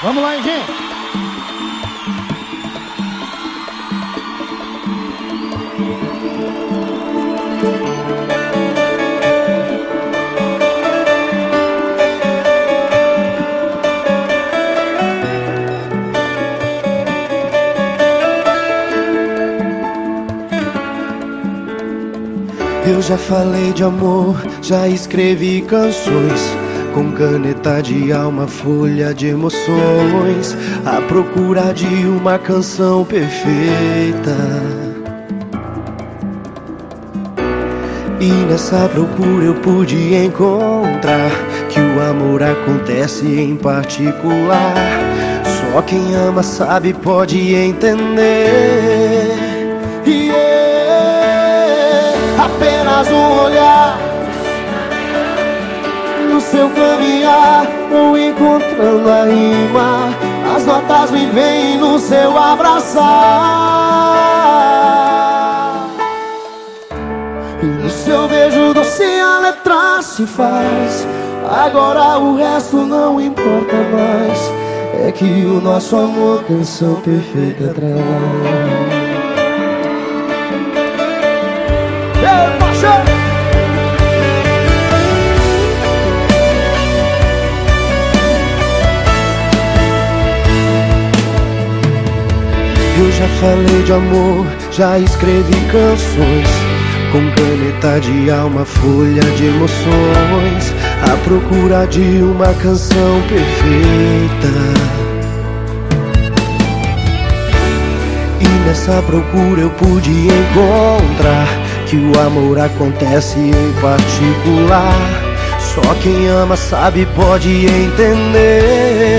Vamos lá, gente? Eu já falei de amor, já escrevi canções com caneta de alma, folha de emoções, à procura de uma canção perfeita. E nessa procura eu pude encontrar que o amor acontece em particular. Só quem ama sabe, pode entender. E é apenas um olhar seu caminhar, vou encontrando a rima. As notas me vêm no seu abraçar. E no seu beijo doce a letra se faz. Agora o resto não importa mais. É que o nosso amor canção perfeita traz. Ei, paixão! Eu já falei de amor, já escrevi canções. Com caneta de alma, folha de emoções. À procura de uma canção perfeita. E nessa procura eu pude encontrar Que o amor acontece em particular. Só quem ama sabe, pode entender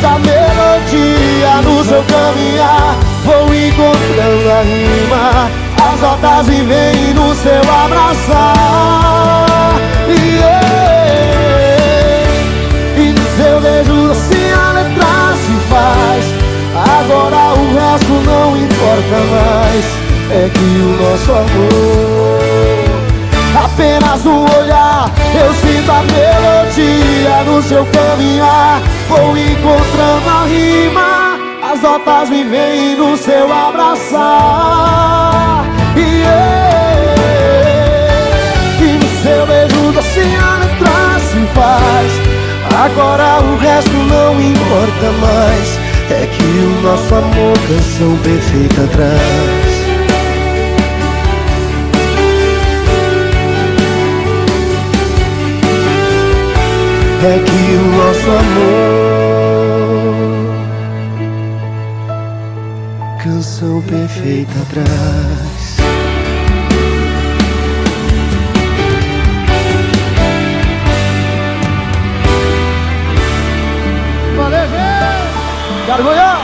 da melodia no seu caminhar. Vou encontrando a rima As notas vêm no seu abraçar. Yeah. E no seu beijo assim a letra se faz. Agora o resto não importa mais É que o nosso amor. Apenas no olhar eu sinto a melodia no seu caminhar Vou encontrando a rima As notas me vêm no seu abraçar yeah. E no seu beijo doce a letra se faz Agora o resto não importa mais É que o nosso amor canção perfeita traz é que o nosso amor Canção perfeita traz Valeu, Gargoyão!